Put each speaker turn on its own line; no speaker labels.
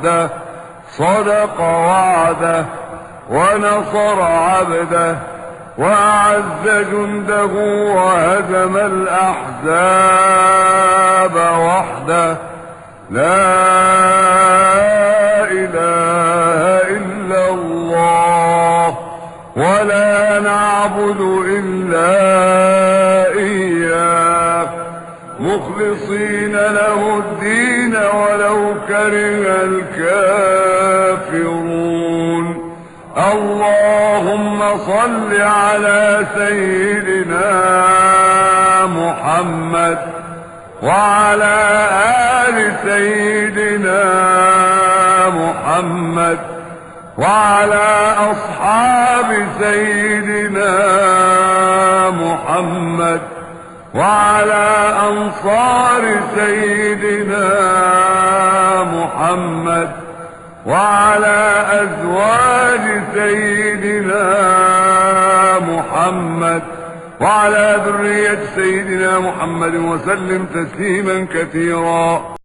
وحده صدق وعده ونصر عبده وأعز جنده وهزم الأحزاب وحده. لا إله إلا الله ولا نعبد إلا إياه. مخلصين له الدين ولو كره الكافرون. اللهم صل على سيدنا محمد وعلى آل سيدنا محمد وعلى أصحاب سيدنا محمد. وعلى أنصار سيدنا محمد وعلى أزواج سيدنا محمد وعلى ذرية سيدنا محمد وسلم تسليما كثيرا.